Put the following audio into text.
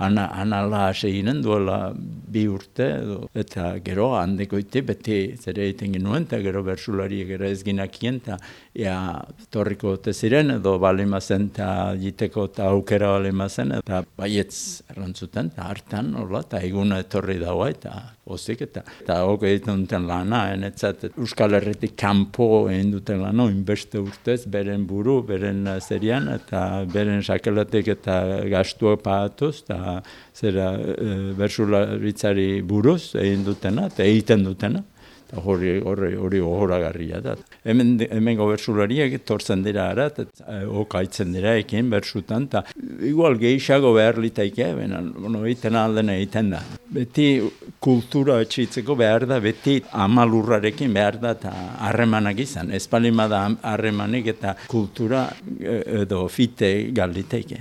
ana, anala aseginen duela bi urte, edo, eta gero handeko ite beti zere egiten genuen, eta gero bersulariek ere ez ginakien, eta ea torriko ote ziren, edo bale mazen, eta jiteko eta aukera bale mazen, eta baietz errantzuten, eta hartan, hola, eta eguna etorri daua, eta ozik, eta eta hok egiten duten lana, enetzat, Euskal Herretik kanpo egin duten lana, inbeste urtez, beren buru, beren zerian, eta beren sakelatek eta gastua paatuz, eta zera e, bersularitzari buruz egin dutena, eta egiten dutena hori hori hori ohoragarria da. Hemen hemen gobertsulariak etortzen dira ara eta e, okaitzen dira ekin bersutan ta igual geixago behar litaike, bena bueno, egiten alden egiten da. Beti kultura etxitzeko behar da, beti amalurrarekin behar da eta harremanak izan. Ez da harremanik eta kultura e, edo fite galditeike.